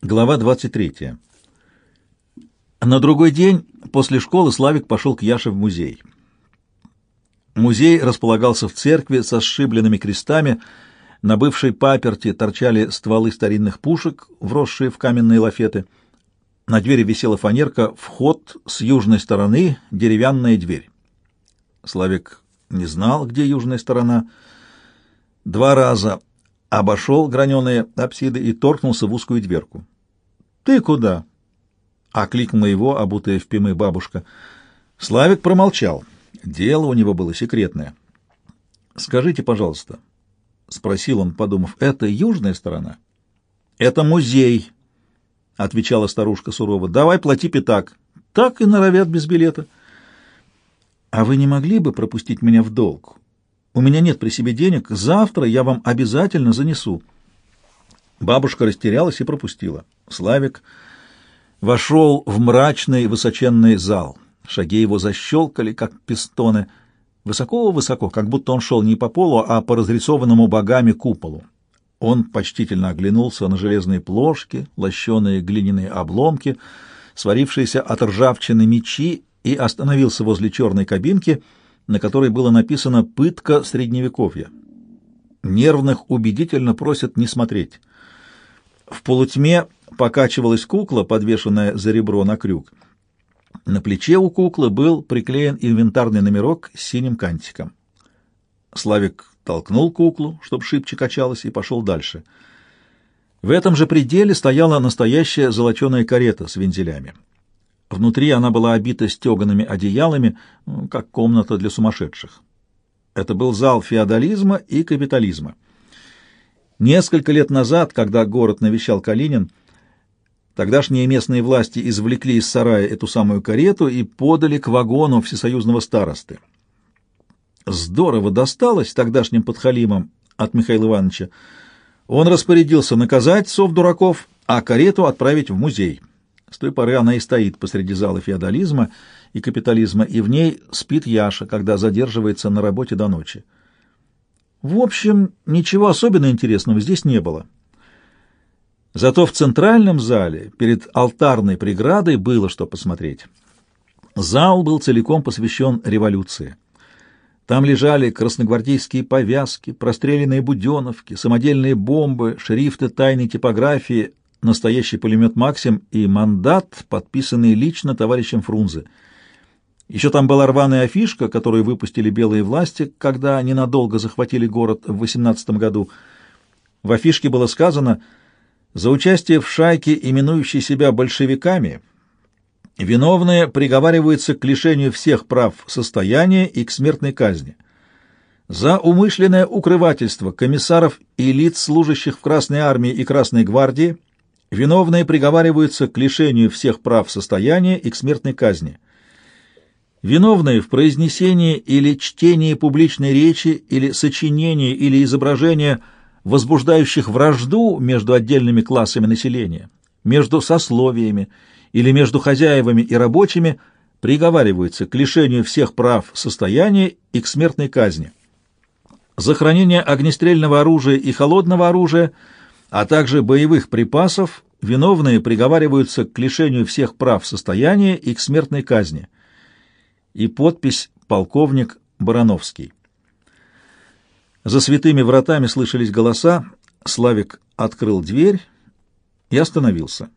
Глава 23. На другой день после школы Славик пошел к Яше в музей. Музей располагался в церкви со сшибленными крестами, на бывшей паперти торчали стволы старинных пушек, вросшие в каменные лафеты. На двери висела фанерка «Вход с южной стороны, деревянная дверь». Славик не знал, где южная сторона. Два раза обошел граненые апсиды и торкнулся в узкую дверку. «Ты куда?» — окликнула его, обутая в пимы бабушка. Славик промолчал. Дело у него было секретное. «Скажите, пожалуйста», — спросил он, подумав, — «это южная сторона?» «Это музей», — отвечала старушка сурово. «Давай плати пятак». «Так и норовят без билета». «А вы не могли бы пропустить меня в долг? У меня нет при себе денег. Завтра я вам обязательно занесу». Бабушка растерялась и пропустила. Славик вошел в мрачный высоченный зал. Шаги его защелкали, как пистоны, высоко-высоко, как будто он шел не по полу, а по разрисованному богами куполу. Он почтительно оглянулся на железные плошки, лощеные глиняные обломки, сварившиеся от ржавчины мечи, и остановился возле черной кабинки — на которой было написано «Пытка Средневековья». Нервных убедительно просят не смотреть. В полутьме покачивалась кукла, подвешенная за ребро на крюк. На плече у куклы был приклеен инвентарный номерок с синим кантиком. Славик толкнул куклу, чтобы шибче качалась, и пошел дальше. В этом же пределе стояла настоящая золоченая карета с вензелями. Внутри она была обита стеганными одеялами, ну, как комната для сумасшедших. Это был зал феодализма и капитализма. Несколько лет назад, когда город навещал Калинин, тогдашние местные власти извлекли из сарая эту самую карету и подали к вагону всесоюзного старосты. Здорово досталось тогдашним подхалимам от Михаила Ивановича. Он распорядился наказать сов дураков, а карету отправить в музей. С той поры она и стоит посреди зала феодализма и капитализма, и в ней спит Яша, когда задерживается на работе до ночи. В общем, ничего особенно интересного здесь не было. Зато в центральном зале, перед алтарной преградой, было что посмотреть. Зал был целиком посвящен революции. Там лежали красногвардейские повязки, простреленные буденовки, самодельные бомбы, шрифты тайной типографии, настоящий пулемет «Максим» и мандат, подписанный лично товарищем Фрунзе. Еще там была рваная афишка, которую выпустили белые власти, когда ненадолго захватили город в 18 году. В афишке было сказано «За участие в шайке, именующей себя большевиками, виновные приговариваются к лишению всех прав состояния и к смертной казни» за умышленное укрывательство комиссаров и лиц, служащих в Красной армии и Красной гвардии, Виновные приговариваются к лишению всех прав состояния и к смертной казни. Виновные в произнесении или чтении публичной речи или сочинении или изображения, возбуждающих вражду между отдельными классами населения, между сословиями или между хозяевами и рабочими, приговариваются к лишению всех прав состояния и к смертной казни. За хранение огнестрельного оружия и холодного оружия – а также боевых припасов, виновные приговариваются к лишению всех прав состояния и к смертной казни. И подпись «Полковник Барановский». За святыми вратами слышались голоса, Славик открыл дверь и остановился.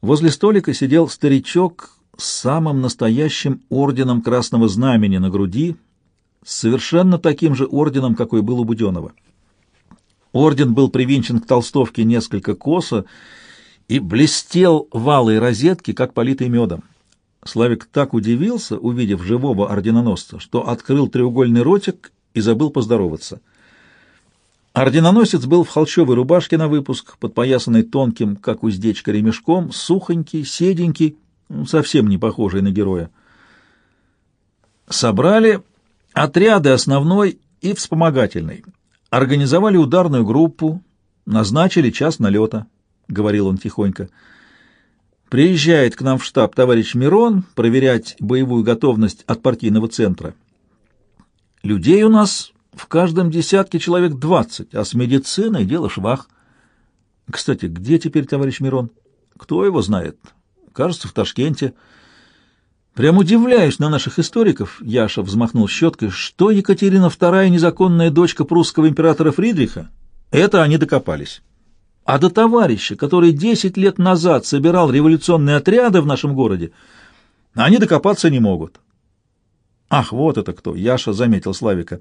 Возле столика сидел старичок с самым настоящим орденом Красного Знамени на груди, совершенно таким же орденом, какой был у Буденова. Орден был привинчен к толстовке несколько косо и блестел в алой розетке, как политый медом. Славик так удивился, увидев живого орденоносца, что открыл треугольный ротик и забыл поздороваться. Орденоносец был в холщовой рубашке на выпуск, подпоясанной тонким, как уздечка, ремешком, сухонький, седенький, совсем не похожий на героя. Собрали отряды основной и вспомогательный — Организовали ударную группу, назначили час налета, — говорил он тихонько. Приезжает к нам в штаб товарищ Мирон проверять боевую готовность от партийного центра. Людей у нас в каждом десятке человек двадцать, а с медициной дело швах. Кстати, где теперь товарищ Мирон? Кто его знает? Кажется, в Ташкенте. Прям удивляюсь на наших историков, Яша взмахнул щеткой, что Екатерина II незаконная дочка прусского императора Фридриха. Это они докопались. А до товарища, который десять лет назад собирал революционные отряды в нашем городе, они докопаться не могут. Ах, вот это кто, Яша заметил Славика.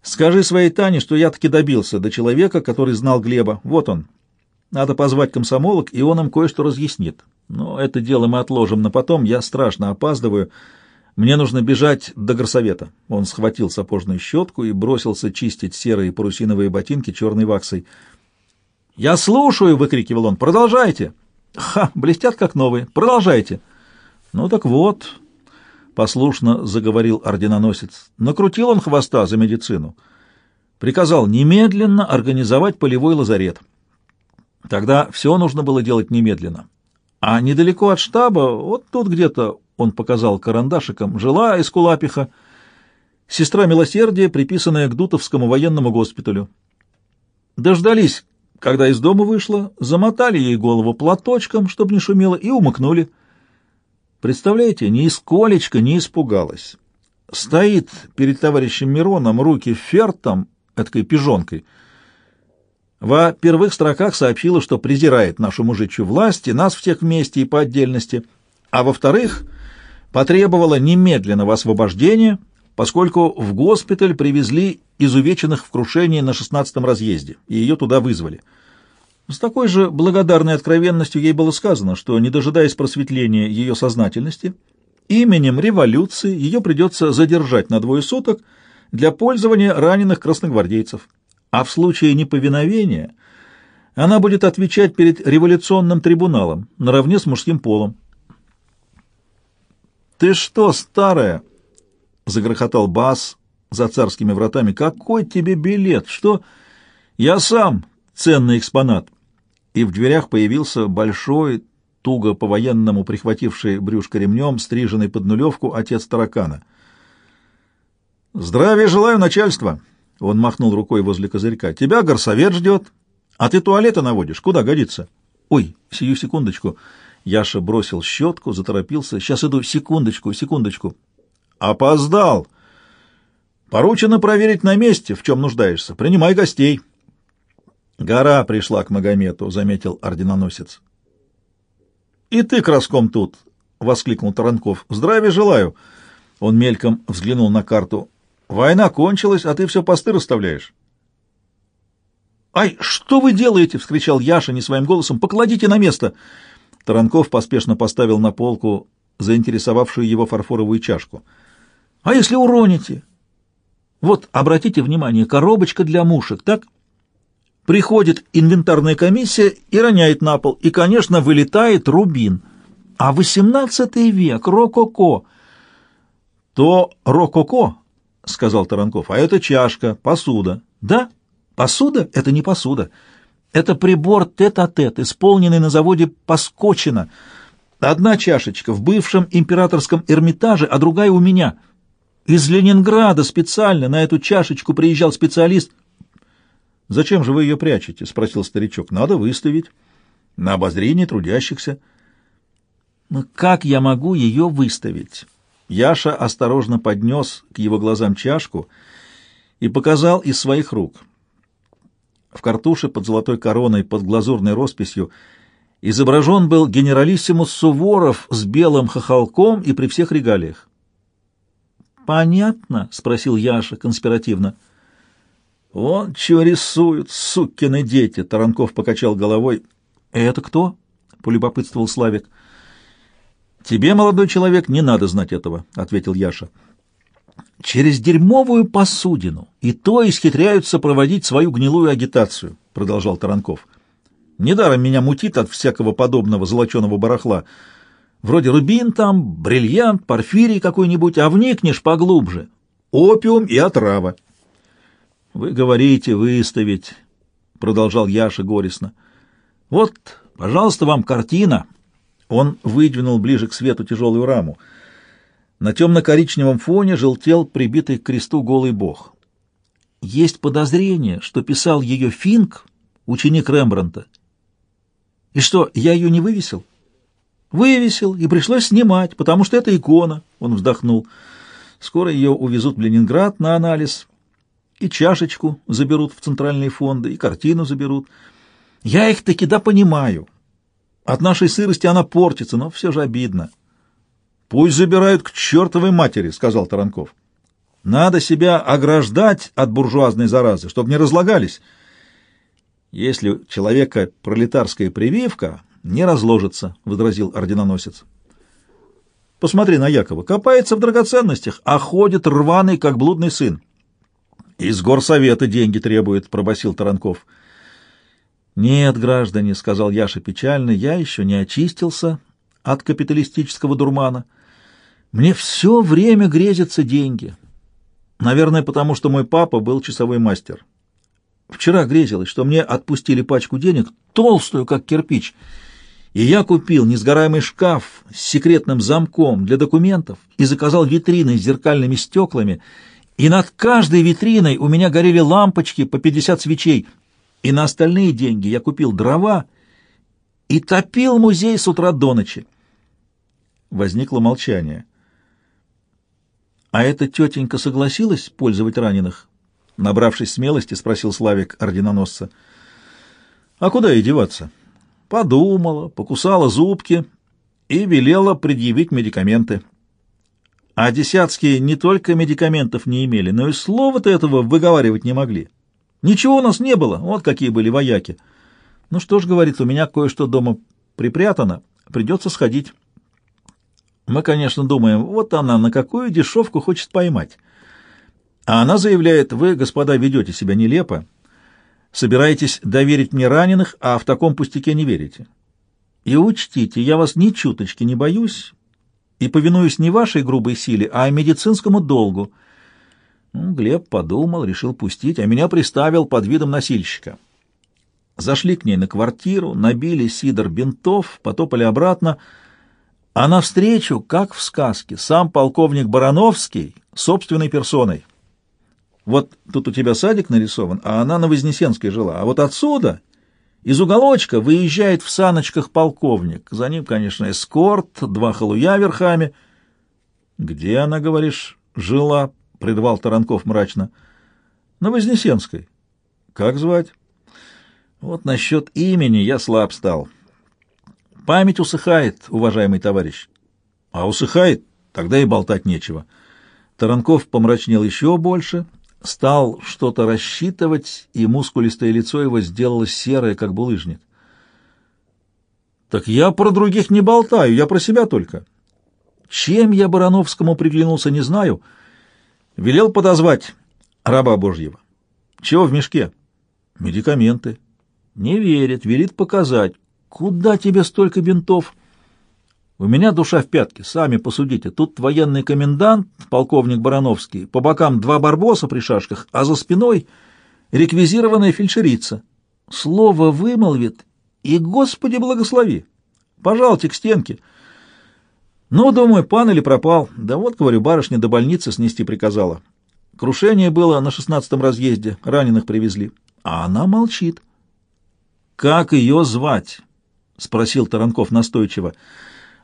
Скажи своей Тане, что я таки добился до человека, который знал Глеба. Вот он. Надо позвать комсомолок, и он им кое-что разъяснит. Но это дело мы отложим на потом, я страшно опаздываю. Мне нужно бежать до горсовета. Он схватил сапожную щетку и бросился чистить серые парусиновые ботинки черной ваксой. «Я слушаю!» — выкрикивал он. «Продолжайте!» «Ха! Блестят как новые! Продолжайте!» «Ну так вот!» — послушно заговорил орденоносец. Накрутил он хвоста за медицину. Приказал немедленно организовать полевой лазарет. Тогда все нужно было делать немедленно. А недалеко от штаба, вот тут где-то, он показал карандашиком, жила Эскулапиха, сестра милосердия, приписанная к Дутовскому военному госпиталю. Дождались, когда из дома вышла, замотали ей голову платочком, чтобы не шумело, и умыкнули. Представляете, ни исколечко не испугалась. Стоит перед товарищем Мироном, руки фертом, этой пижонкой. Во первых строках сообщила, что презирает нашу мужичью власть и нас всех вместе и по отдельности, а во-вторых, потребовала немедленного освобождения, поскольку в госпиталь привезли изувеченных в крушении на шестнадцатом разъезде, и ее туда вызвали. С такой же благодарной откровенностью ей было сказано, что, не дожидаясь просветления ее сознательности, именем революции ее придется задержать на двое суток для пользования раненых красногвардейцев. А в случае неповиновения она будет отвечать перед революционным трибуналом наравне с мужским полом. «Ты что, старая?» — загрохотал Бас за царскими вратами. «Какой тебе билет? Что? Я сам ценный экспонат!» И в дверях появился большой, туго по-военному прихвативший брюшко ремнем, стриженный под нулевку отец таракана. «Здравия желаю, начальство!» Он махнул рукой возле козырька. «Тебя горсовет ждет, а ты туалета наводишь. Куда годится?» «Ой, сию секундочку!» Яша бросил щетку, заторопился. «Сейчас иду. Секундочку, секундочку!» «Опоздал!» «Поручено проверить на месте, в чем нуждаешься. Принимай гостей!» Гора пришла к Магомету, заметил орденоносец. И ты, краском, тут, воскликнул Таранков. Здравия желаю. Он мельком взглянул на карту. Война кончилась, а ты все посты расставляешь. «Ай, что вы делаете?» — вскричал Яша не своим голосом. «Покладите на место!» Таранков поспешно поставил на полку заинтересовавшую его фарфоровую чашку. «А если уроните?» «Вот, обратите внимание, коробочка для мушек, так?» Приходит инвентарная комиссия и роняет на пол, и, конечно, вылетает рубин. А XVIII век, рококо. То рококо, — сказал Таранков, — а это чашка, посуда. Да, посуда — это не посуда. Это прибор тет-а-тет, -тет, исполненный на заводе Поскочина. Одна чашечка в бывшем императорском Эрмитаже, а другая у меня. Из Ленинграда специально на эту чашечку приезжал специалист — «Зачем же вы ее прячете?» — спросил старичок. «Надо выставить. На обозрение трудящихся». «Но как я могу ее выставить?» Яша осторожно поднес к его глазам чашку и показал из своих рук. В картуше под золотой короной, под глазурной росписью, изображен был генералиссимус Суворов с белым хохолком и при всех регалиях. «Понятно?» — спросил Яша конспиративно. — «Вон чего рисуют, сукины дети!» — Таранков покачал головой. «Это кто?» — полюбопытствовал Славик. «Тебе, молодой человек, не надо знать этого», — ответил Яша. «Через дерьмовую посудину и то исхитряются проводить свою гнилую агитацию», — продолжал Таранков. «Недаром меня мутит от всякого подобного золоченого барахла. Вроде рубин там, бриллиант, порфирий какой-нибудь, а вникнешь поглубже. Опиум и отрава». Вы говорите выставить, продолжал Яша горестно. Вот, пожалуйста, вам картина. Он выдвинул ближе к свету тяжелую раму. На темно-коричневом фоне желтел прибитый к кресту голый бог. Есть подозрение, что писал ее Финк ученик Рембранта. И что, я ее не вывесил? Вывесил, и пришлось снимать, потому что это икона, он вздохнул. Скоро ее увезут в Ленинград на анализ, и чашечку заберут в центральные фонды, и картину заберут. Я их таки да понимаю. От нашей сырости она портится, но все же обидно. «Пусть забирают к чертовой матери», — сказал Таранков. «Надо себя ограждать от буржуазной заразы, чтобы не разлагались. Если у человека пролетарская прививка, не разложится», — возразил орденоносец. «Посмотри на Якова. Копается в драгоценностях, а ходит рваный, как блудный сын». «Из горсовета деньги требует», — пробасил Таранков. «Нет, граждане», — сказал Яша печально, — «я еще не очистился от капиталистического дурмана». Мне все время грезятся деньги. Наверное, потому что мой папа был часовой мастер. Вчера грезилось, что мне отпустили пачку денег, толстую, как кирпич, и я купил несгораемый шкаф с секретным замком для документов и заказал витрины с зеркальными стеклами, и над каждой витриной у меня горели лампочки по 50 свечей, и на остальные деньги я купил дрова и топил музей с утра до ночи. Возникло молчание. «А эта тетенька согласилась пользовать раненых?» Набравшись смелости, спросил Славик орденоносца. «А куда ей деваться?» Подумала, покусала зубки и велела предъявить медикаменты. А десятские не только медикаментов не имели, но и слова-то этого выговаривать не могли. Ничего у нас не было, вот какие были вояки. Ну что ж, говорит, у меня кое-что дома припрятано, придется сходить. Мы, конечно, думаем, вот она на какую дешевку хочет поймать. А она заявляет, вы, господа, ведете себя нелепо, собираетесь доверить мне раненых, а в таком пустяке не верите. И учтите, я вас ни чуточки не боюсь и повинуюсь не вашей грубой силе, а медицинскому долгу. Глеб подумал, решил пустить, а меня приставил под видом носильщика. Зашли к ней на квартиру, набили сидор бинтов, потопали обратно — а навстречу, как в сказке, сам полковник Барановский собственной персоной. Вот тут у тебя садик нарисован, а она на Вознесенской жила. А вот отсюда, из уголочка, выезжает в саночках полковник. За ним, конечно, эскорт, два халуя верхами. «Где она, говоришь, жила?» — предвал Таранков мрачно. «На Вознесенской». «Как звать?» «Вот насчет имени я слаб стал». Память усыхает, уважаемый товарищ. А усыхает, тогда и болтать нечего. Таранков помрачнел еще больше, стал что-то рассчитывать, и мускулистое лицо его сделалось серое, как булыжник. Так я про других не болтаю, я про себя только. Чем я Барановскому приглянулся, не знаю. Велел подозвать раба Божьего. Чего в мешке? Медикаменты. Не верит, велит показать. Куда тебе столько бинтов? У меня душа в пятке, сами посудите. Тут военный комендант, полковник Барановский, по бокам два барбоса при шашках, а за спиной реквизированная фельдшерица. Слово вымолвит, и, Господи, благослови. Пожалуйте к стенке. Ну, думаю, пан или пропал. Да вот, говорю, барышня до больницы снести приказала. Крушение было на шестнадцатом разъезде, раненых привезли. А она молчит. Как ее звать? — спросил Таранков настойчиво.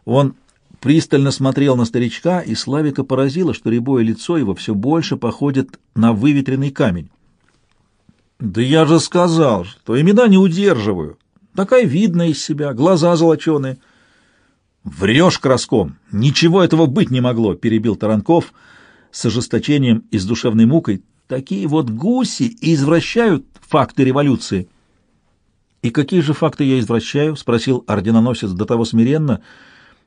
Он пристально смотрел на старичка, и Славика поразило, что рябое лицо его все больше походит на выветренный камень. «Да я же сказал, что имена не удерживаю. Такая видная из себя, глаза золоченые». «Врешь краском! Ничего этого быть не могло!» — перебил Таранков с ожесточением и с душевной мукой. «Такие вот гуси извращают факты революции». «И какие же факты я извращаю?» — спросил орденоносец до того смиренно,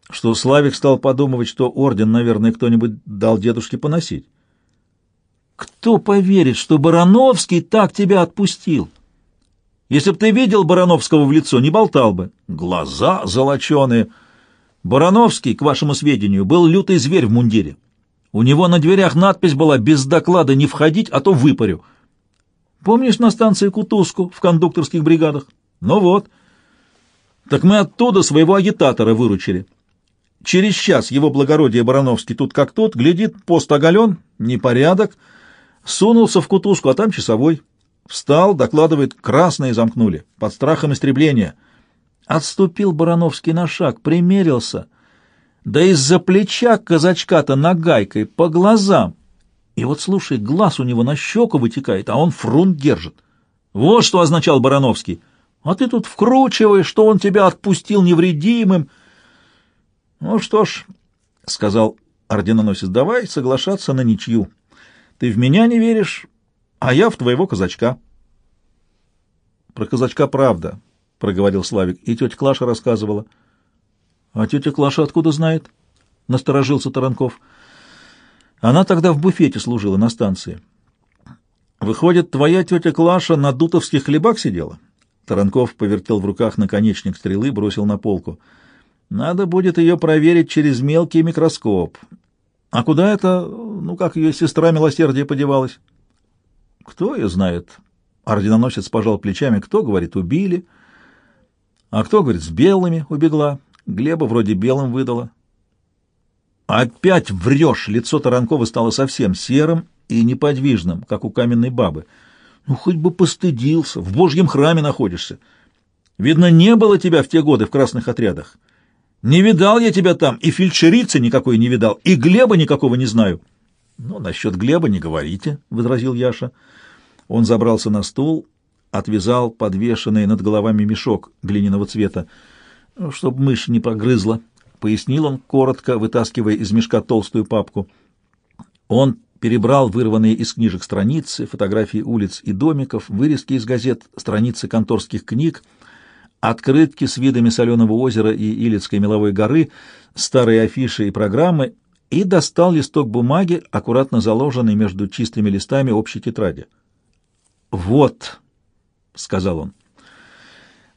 что Славик стал подумывать, что орден, наверное, кто-нибудь дал дедушке поносить. «Кто поверит, что Барановский так тебя отпустил? Если б ты видел Барановского в лицо, не болтал бы. Глаза золоченые. Барановский, к вашему сведению, был лютый зверь в мундире. У него на дверях надпись была «Без доклада не входить, а то выпарю». Помнишь на станции Кутузку в кондукторских бригадах? Ну вот. Так мы оттуда своего агитатора выручили. Через час его благородие Барановский тут как тут, глядит, пост оголен, непорядок, сунулся в кутузку, а там часовой. Встал, докладывает, красные замкнули, под страхом истребления. Отступил Барановский на шаг, примерился. Да из-за плеча казачка-то нагайкой, по глазам. И вот, слушай, глаз у него на щеку вытекает, а он фрунт держит. Вот что означал Барановский. А ты тут вкручиваешь, что он тебя отпустил невредимым. Ну что ж, — сказал орденоносец, — давай соглашаться на ничью. Ты в меня не веришь, а я в твоего казачка. Про казачка правда, — проговорил Славик, — и тетя Клаша рассказывала. А тетя Клаша откуда знает? — насторожился Таранков. Она тогда в буфете служила на станции. Выходит, твоя тетя Клаша на дутовских хлебах сидела? Таранков повертел в руках наконечник стрелы, бросил на полку. Надо будет ее проверить через мелкий микроскоп. А куда это, ну, как ее сестра милосердия подевалась? Кто ее знает? Орденоносец пожал плечами. Кто, говорит, убили? А кто, говорит, с белыми убегла? Глеба вроде белым выдала. Опять врешь! Лицо Таранкова стало совсем серым и неподвижным, как у каменной бабы. Ну, хоть бы постыдился, в божьем храме находишься. Видно, не было тебя в те годы в красных отрядах. Не видал я тебя там, и фельдшерицы никакой не видал, и Глеба никакого не знаю. Ну, насчет Глеба не говорите, — возразил Яша. Он забрался на стул, отвязал подвешенный над головами мешок глиняного цвета, чтобы мышь не прогрызла, — пояснил он, коротко вытаскивая из мешка толстую папку. Он перебрал вырванные из книжек страницы, фотографии улиц и домиков, вырезки из газет, страницы конторских книг, открытки с видами Соленого озера и Илицкой меловой горы, старые афиши и программы и достал листок бумаги, аккуратно заложенный между чистыми листами общей тетради. «Вот», — сказал он.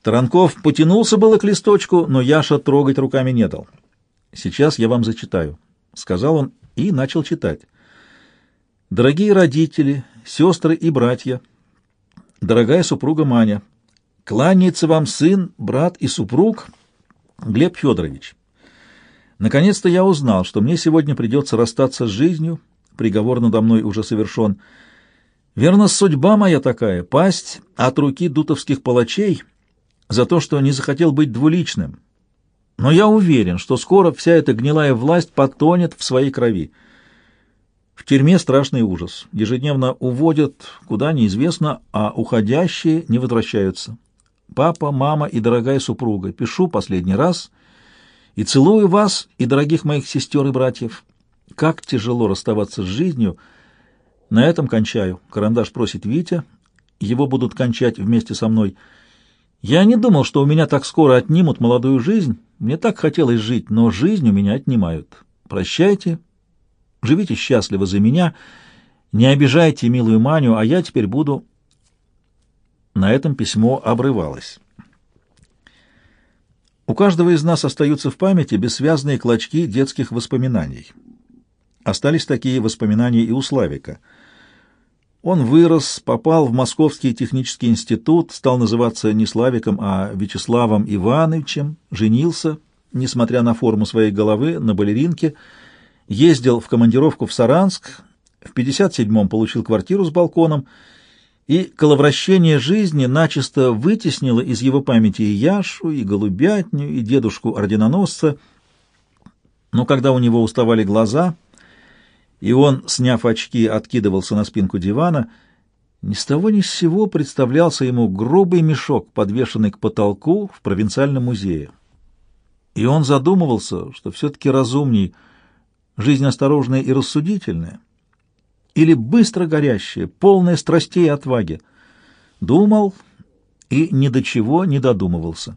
Таранков потянулся было к листочку, но Яша трогать руками не дал. «Сейчас я вам зачитаю», — сказал он и начал читать. «Дорогие родители, сестры и братья, дорогая супруга Маня, кланяется вам сын, брат и супруг Глеб Федорович. Наконец-то я узнал, что мне сегодня придется расстаться с жизнью, приговор надо мной уже совершен. Верно, судьба моя такая — пасть от руки дутовских палачей за то, что не захотел быть двуличным. Но я уверен, что скоро вся эта гнилая власть потонет в своей крови. В тюрьме страшный ужас. Ежедневно уводят, куда неизвестно, а уходящие не возвращаются. Папа, мама и дорогая супруга, пишу последний раз — и целую вас и дорогих моих сестер и братьев. Как тяжело расставаться с жизнью. На этом кончаю. Карандаш просит Витя. Его будут кончать вместе со мной. Я не думал, что у меня так скоро отнимут молодую жизнь. Мне так хотелось жить, но жизнь у меня отнимают. Прощайте. Живите счастливо за меня. Не обижайте милую Маню, а я теперь буду... На этом письмо обрывалось. У каждого из нас остаются в памяти бессвязные клочки детских воспоминаний. Остались такие воспоминания и у Славика. Он вырос, попал в Московский технический институт, стал называться не Славиком, а Вячеславом Ивановичем, женился, несмотря на форму своей головы, на балеринке, ездил в командировку в Саранск, в 57-м получил квартиру с балконом — и коловращение жизни начисто вытеснило из его памяти и Яшу, и голубятню, и дедушку-орденоносца. Но когда у него уставали глаза, и он, сняв очки, откидывался на спинку дивана, ни с того ни с сего представлялся ему грубый мешок, подвешенный к потолку в провинциальном музее. И он задумывался, что все-таки разумней жизнь осторожная и рассудительная — или быстро горящее, полное страстей и отваги. Думал и ни до чего не додумывался.